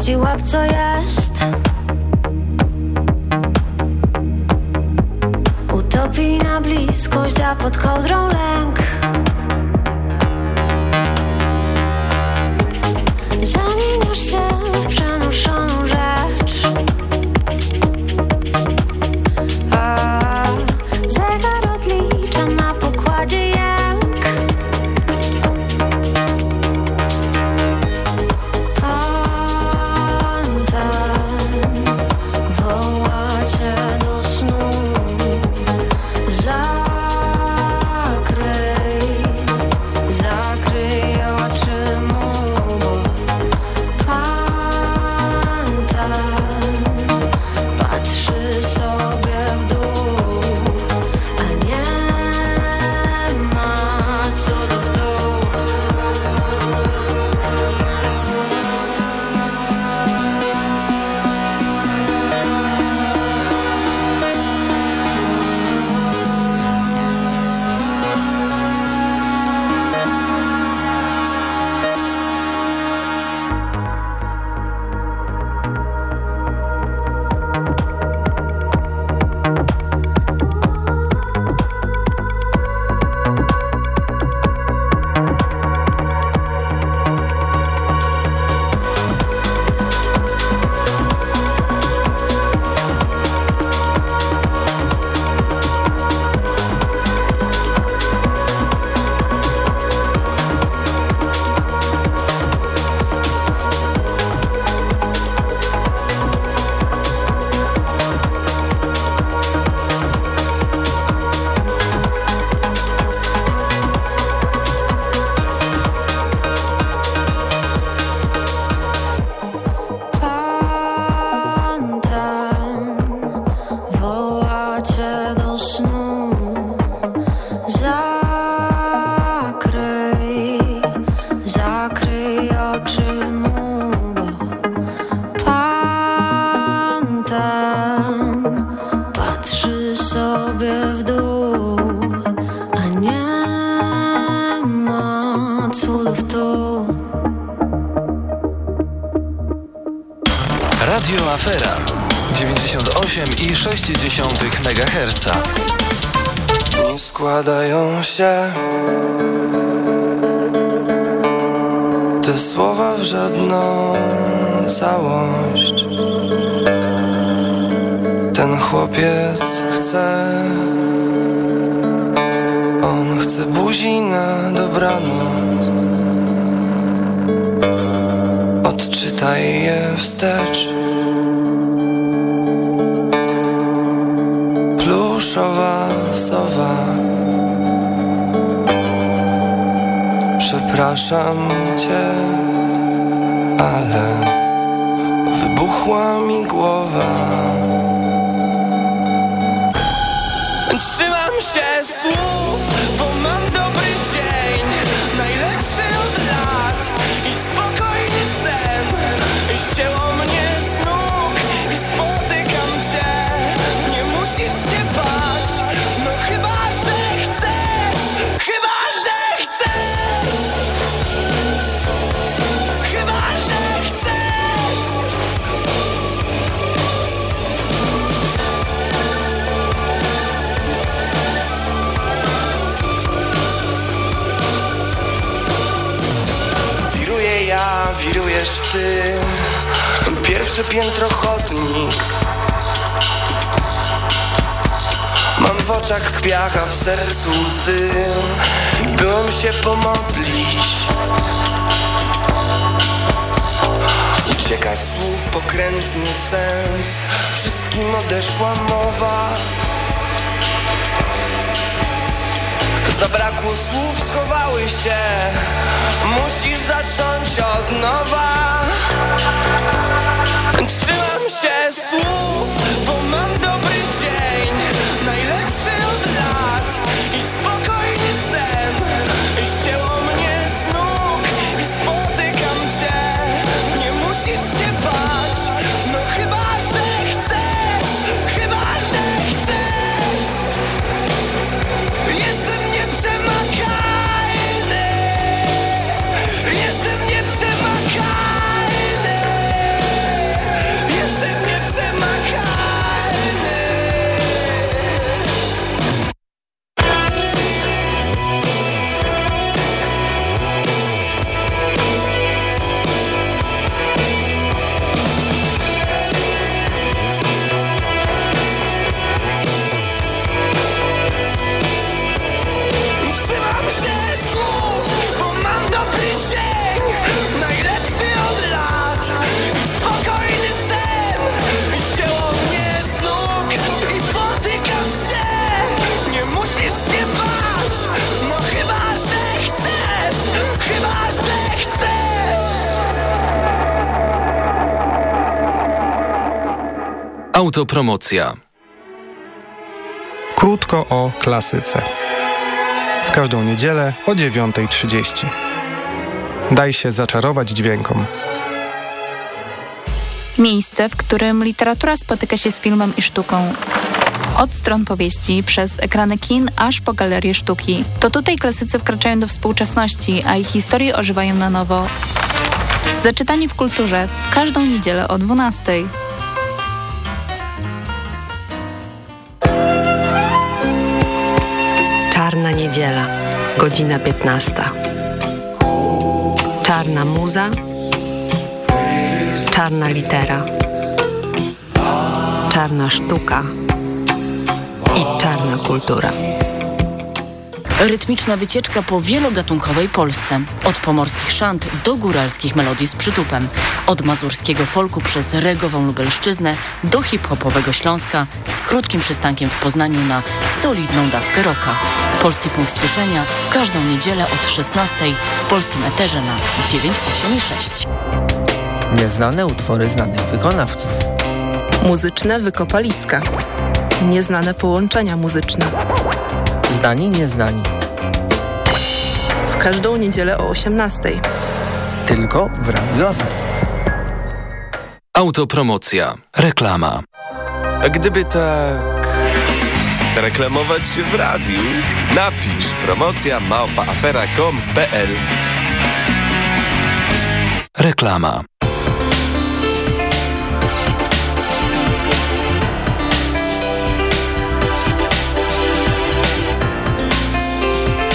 kości łap co jest. Utopii na bliskość, a pod kołdrą lęk składają się te słowa w żadną całość. Ten chłopiec chce, on chce buzi na dobranoc. Odczytaj je wstecz. Przepraszam cię, ale wybuchła mi głowa. Pierwsze piętro chodnik. Mam w oczach piacha, w sercu łzy. Byłem się pomodlić. Ucieka słów pokrętny sens. Wszystkim odeszła mowa Zabrakło słów, schowały się. Musisz zacząć od nowa. Trzymam się słów, bo Autopromocja. Krótko o klasyce. W każdą niedzielę o 9.30. Daj się zaczarować dźwiękom. Miejsce, w którym literatura spotyka się z filmem i sztuką. Od stron powieści, przez ekrany kin, aż po galerie sztuki. To tutaj klasycy wkraczają do współczesności, a ich historie ożywają na nowo. Zaczytanie w kulturze. Każdą niedzielę o 12. Czarna niedziela, godzina 15. Czarna muza, czarna litera, czarna sztuka i czarna kultura. Rytmiczna wycieczka po wielogatunkowej Polsce. Od pomorskich szant do góralskich melodii z przytupem. Od mazurskiego folku przez regową Lubelszczyznę do hip-hopowego Śląska z krótkim przystankiem w Poznaniu na solidną dawkę roka. Polski punkt słyszenia w każdą niedzielę od 16 w polskim eterze na 986. Nieznane utwory znanych wykonawców. Muzyczne wykopaliska. Nieznane połączenia muzyczne. Znani, nieznani. W każdą niedzielę o 18. Tylko w Radio Afera. Autopromocja. Reklama. A gdyby tak... reklamować się w radiu? Napisz promocja małpaafera.com.pl Reklama.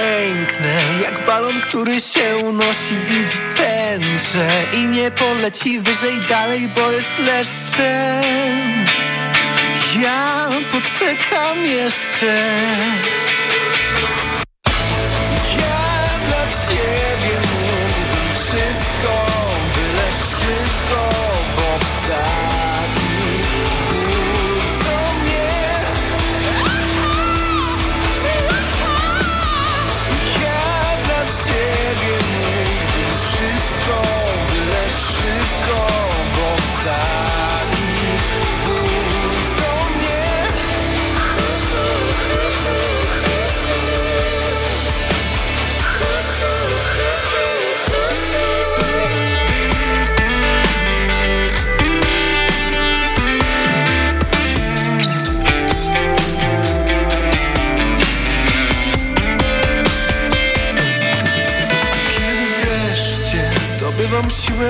piękne Jak balon, który się unosi Widzi tęczę I nie poleci wyżej dalej Bo jest leszczem. Ja poczekam jeszcze.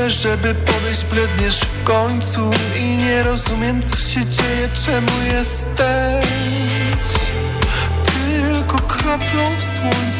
żeby podejść bledniesz w końcu I nie rozumiem, co się dzieje, czemu jesteś Tylko kroplą w słońcu.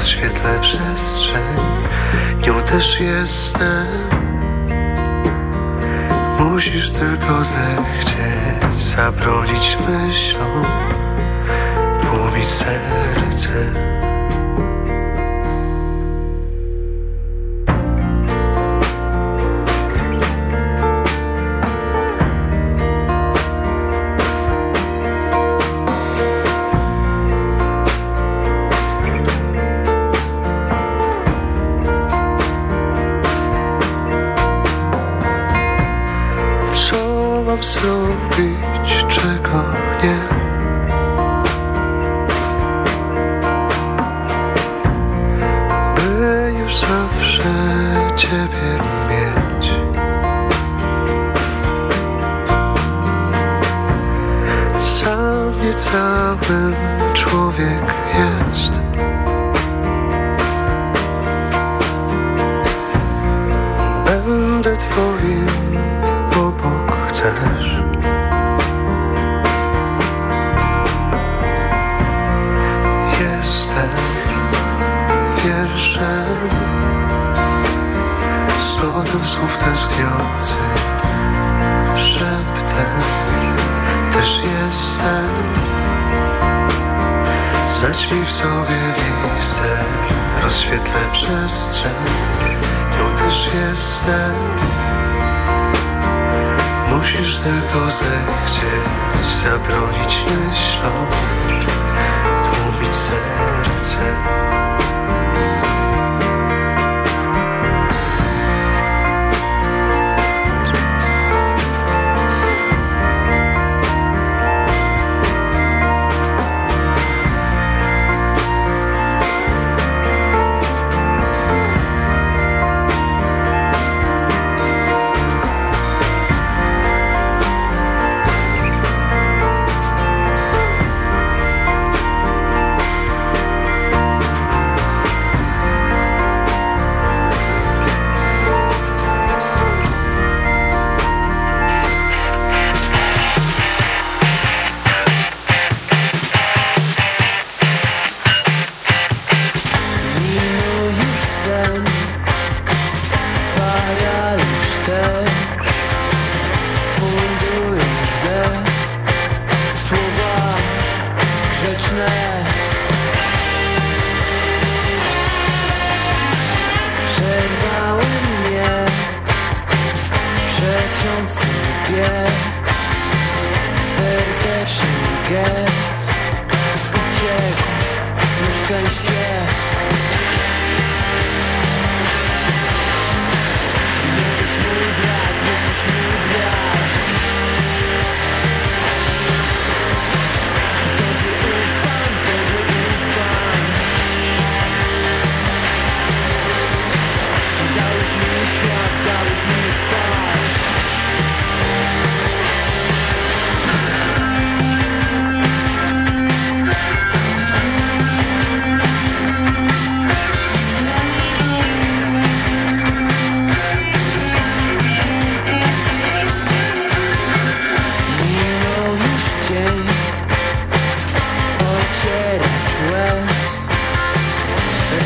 Rozświetlę przestrzeń. Nią też jestem. Musisz tylko zechcieć Zabronić myślom Tłumić serce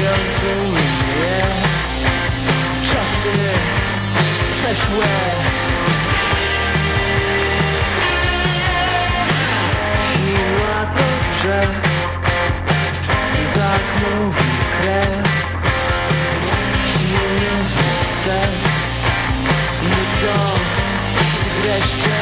rozumie Czasy przeszłe Siła to grzech Tak mówi krew Silny sen Nudzą się dreszcze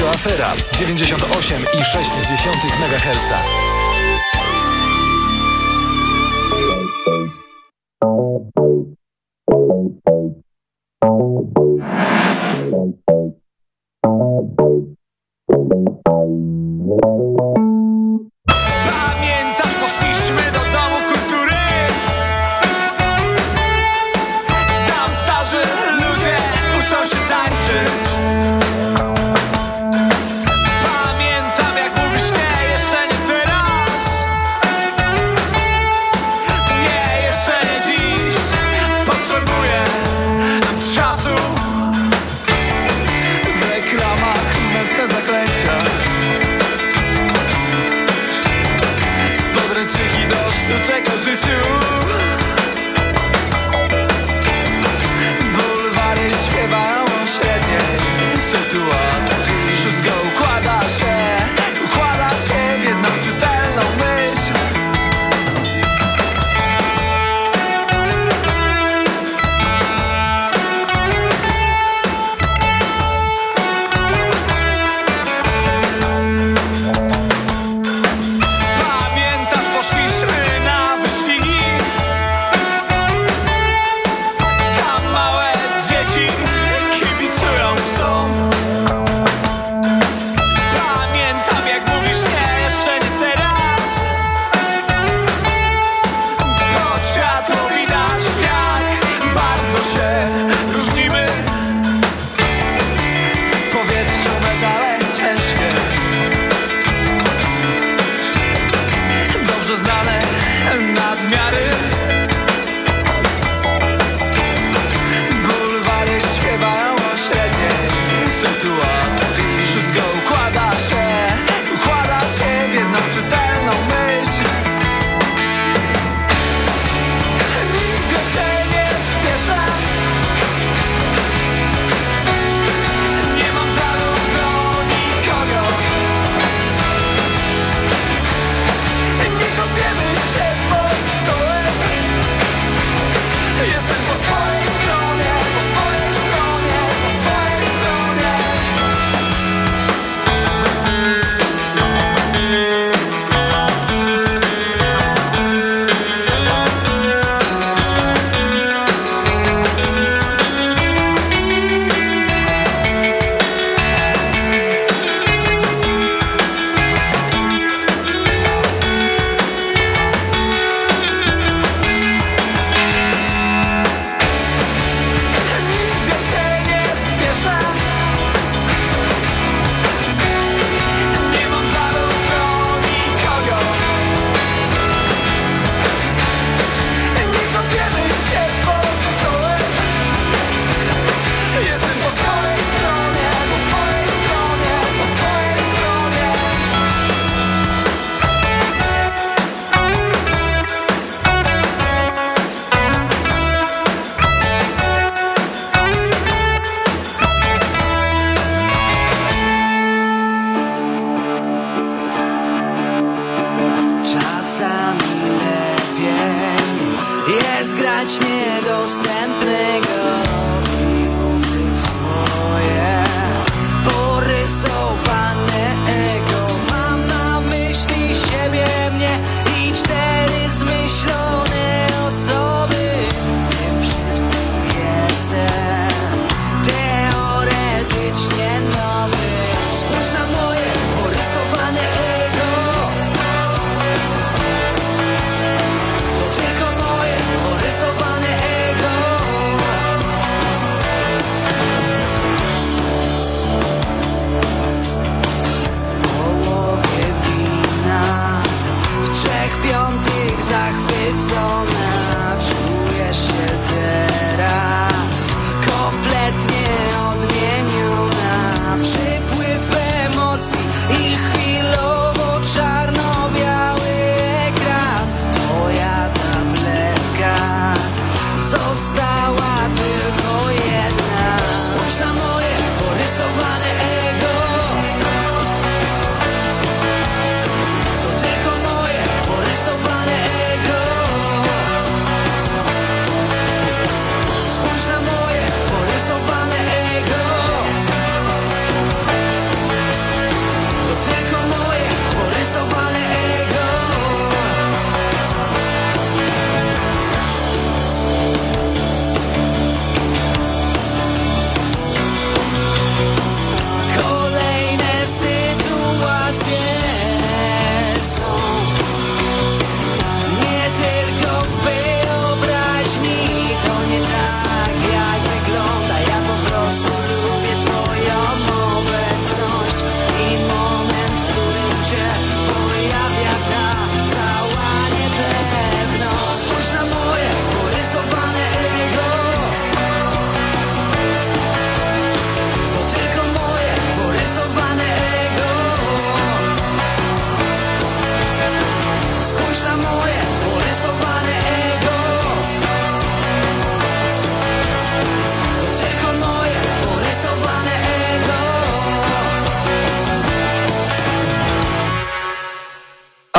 Radio Afera 98,6 MHz. następnego. I umysł moje porysował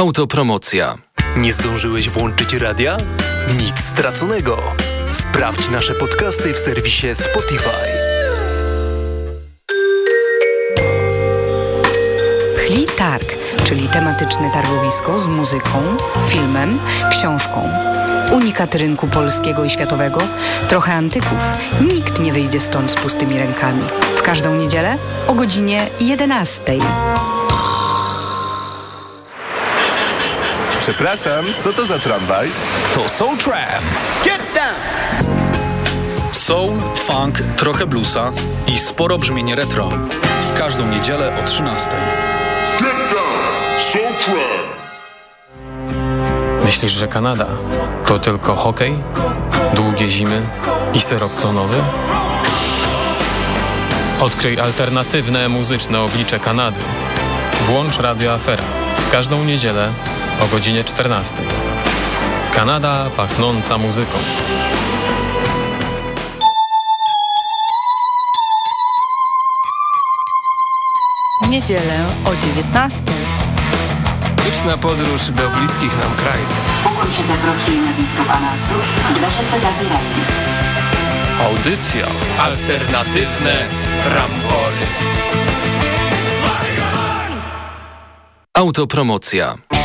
Autopromocja. Nie zdążyłeś włączyć radia? Nic straconego. Sprawdź nasze podcasty w serwisie Spotify. Chli Targ, czyli tematyczne targowisko z muzyką, filmem, książką. Unikat rynku polskiego i światowego, trochę antyków. Nikt nie wyjdzie stąd z pustymi rękami. W każdą niedzielę o godzinie 11. Przepraszam, co to za tramwaj? To Soul Tram. Get down! Soul, funk, trochę bluesa i sporo brzmienie retro. W każdą niedzielę o 13. Get down! Soul Tram! Myślisz, że Kanada to tylko hokej, długie zimy i syrop klonowy? Odkryj alternatywne muzyczne oblicze Kanady. Włącz Radio Afera. Każdą niedzielę o godzinie 14. Kanada pachnąca muzyką. Niedzielę o 19. Liczna podróż do bliskich nam krajów. Pokój się zawróci na miejscu Pana Audycja. Alternatywne rambory. Autopromocja.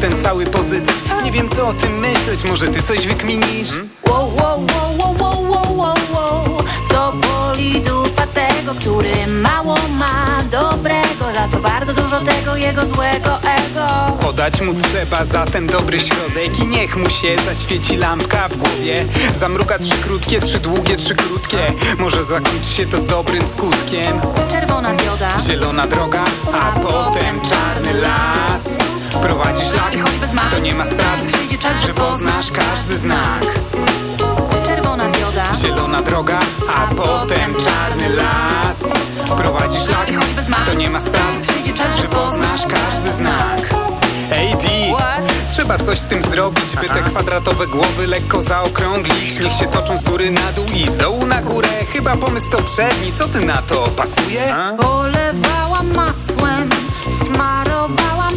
Ten cały pozytyw. Nie wiem co o tym myśleć, może ty coś wykminisz? Wow, wow, wow, wow, wow, wow, wow, wow. To boli dupa tego, który mało ma dobrego. Za to bardzo dużo tego jego złego ego. Podać mu trzeba zatem dobry środek I niech mu się zaświeci lampka w głowie. Zamruka trzy krótkie, trzy długie, trzy krótkie. Może zakończy się to z dobrym skutkiem. Czerwona dioda. Zielona droga, a potem czarny las Prowadzi szlak, I choć bez mak, to nie ma strat przyjdzie czas, Że poznasz każdy znak. Czerwona dioda. Zielona droga, a potem czarny las. Prowadzi szlak, I choć bez mak, to nie ma strat przyjdzie czas, Że poznasz każdy znak. Ej D, trzeba coś z tym zrobić By te kwadratowe głowy lekko zaokrąglić. Niech się toczą z góry na dół i z dołu na górę. Chyba pomysł to przedni, co ty na to, pasuje? Polewałam masłem, smarowałam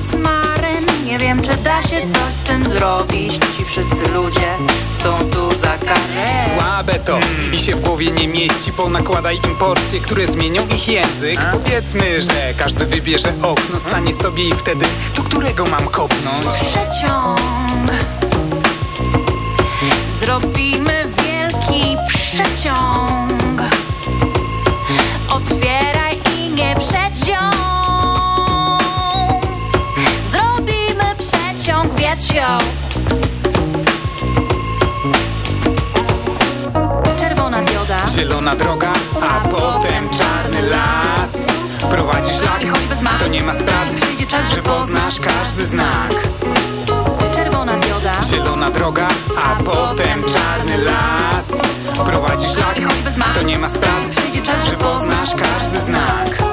Nie wiem czy da się coś z tym zrobić. Ci wszyscy ludzie są tu za karę. Słabe to i się w głowie nie mieści. Ponakładaj im porcje, które zmienią ich język. Powiedzmy, że każdy wybierze okno Stanie sobie i wtedy, do którego mam kopnąć? Przeciąg Zrobimy wielki przeciąg. Otwieraj i nie przeciąg Zielona droga, a potem czarny las. Prowadzi szlak, to nie ma strat przyjdzie czas, Że poznasz każdy znak. Czerwona dioda. Zielona droga, a potem czarny las. Prowadzi szlak, to nie ma strat przyjdzie czas, Że poznasz każdy znak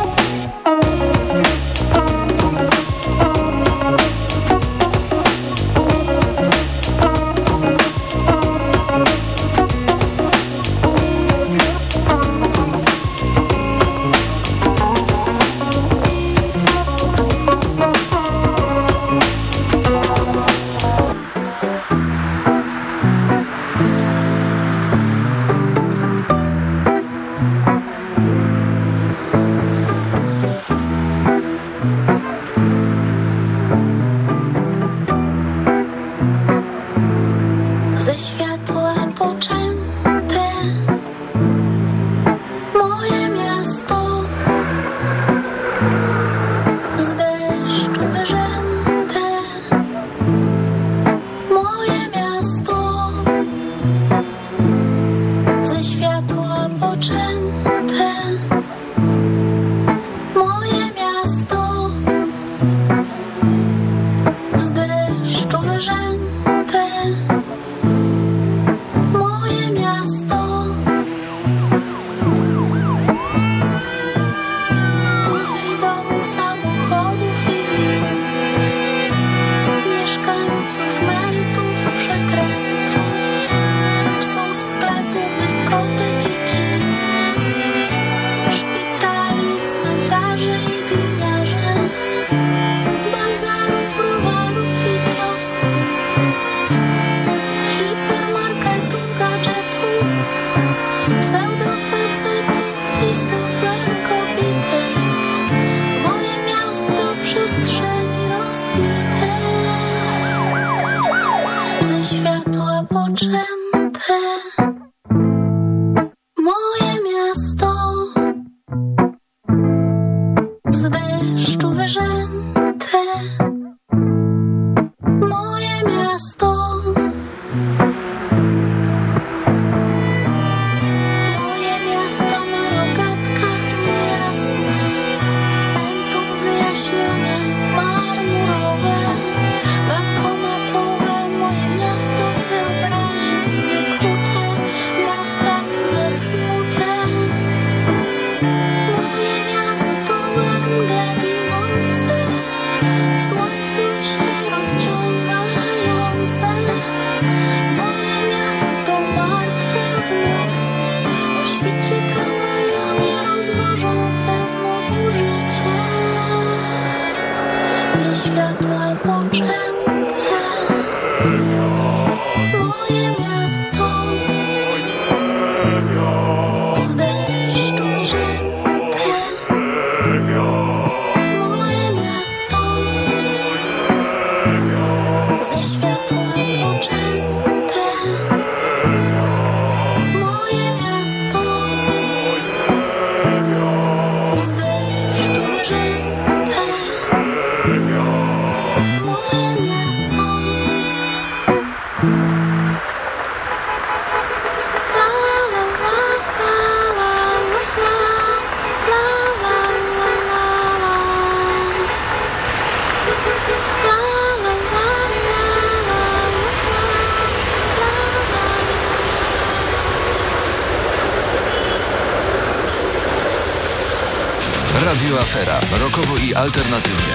alternatywnie.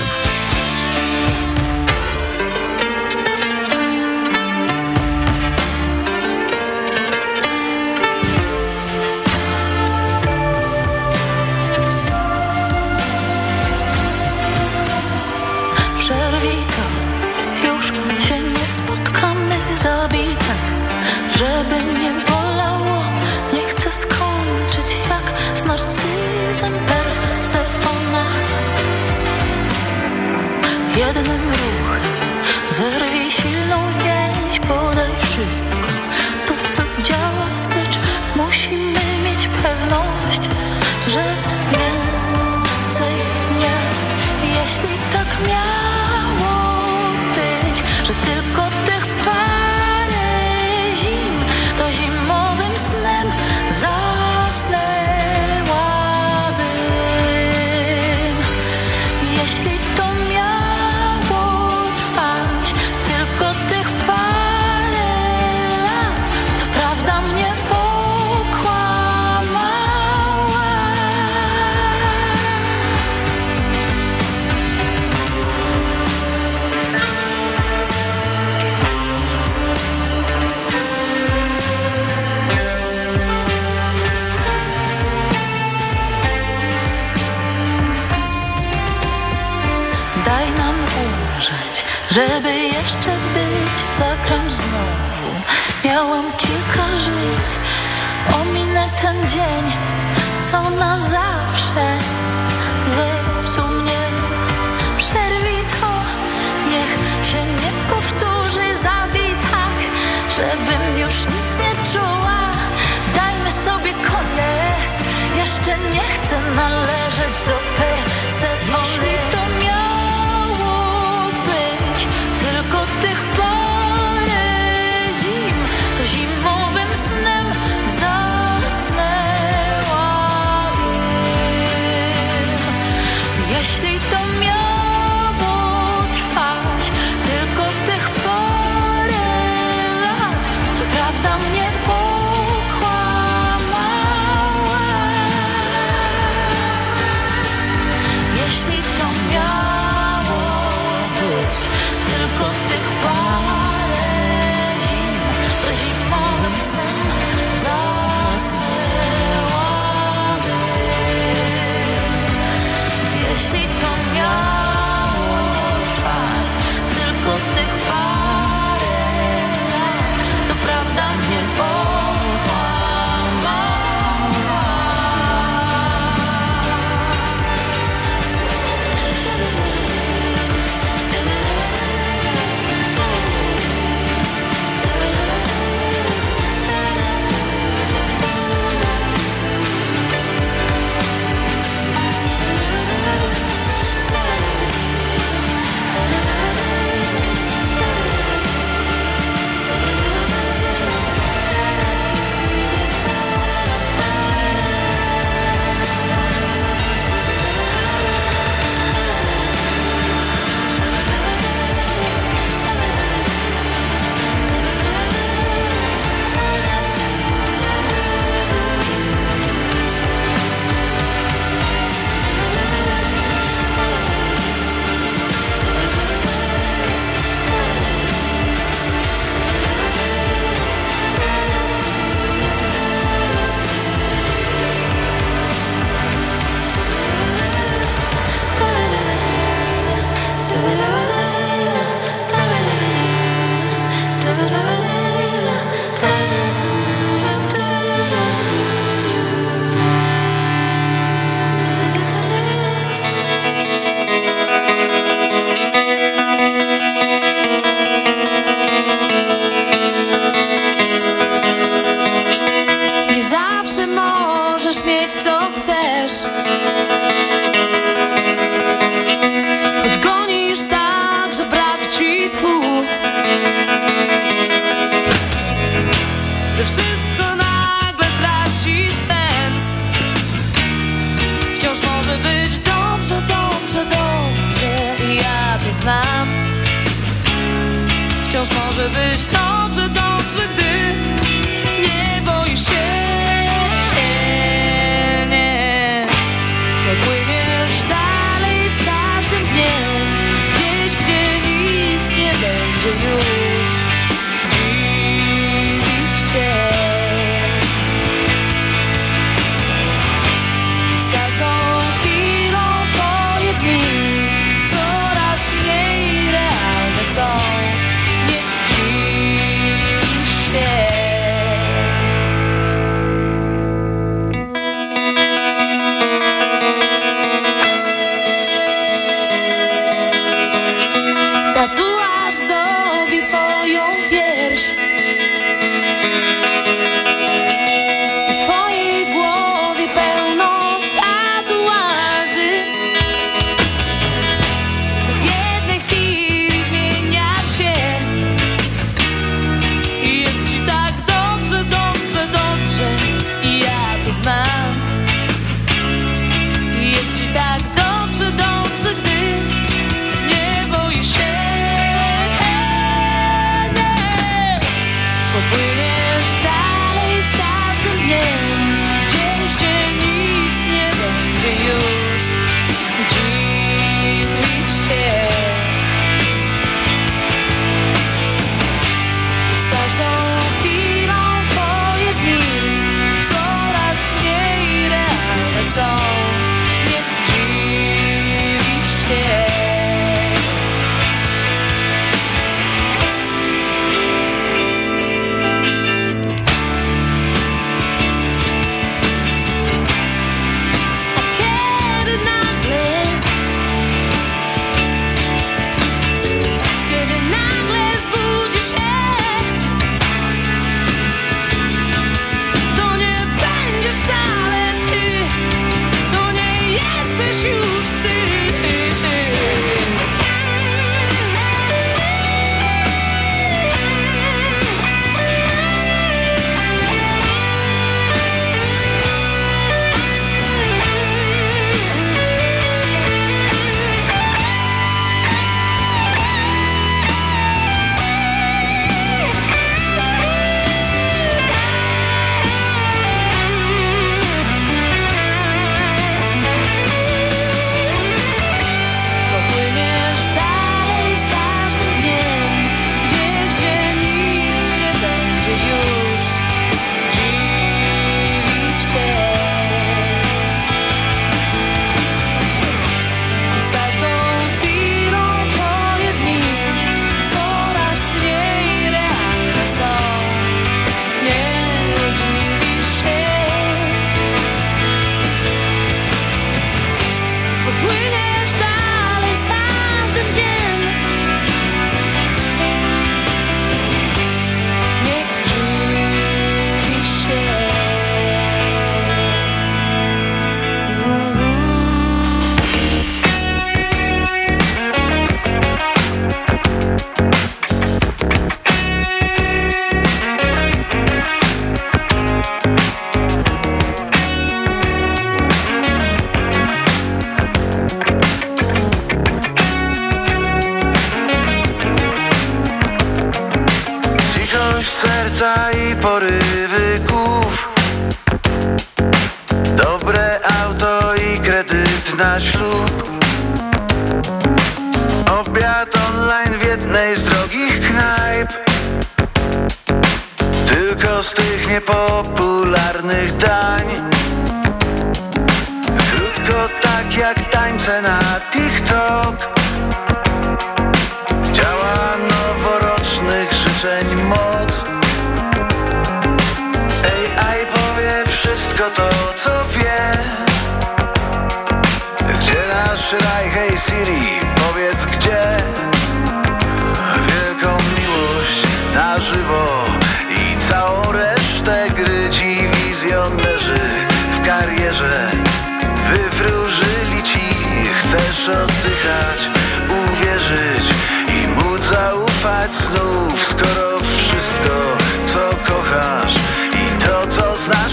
Już się nie spotkamy, zabij tak, żeby nie było. podcast. żeby jeszcze być Zagram znowu Miałam kilka żyć. Ominę ten dzień Co na zawsze. Zepsuł mnie Przerwij to. Niech się nie powtórzy Zabij tak Żebym już nic nie czuła. Dajmy sobie koniec. Jeszcze nie chcę należeć do persewoli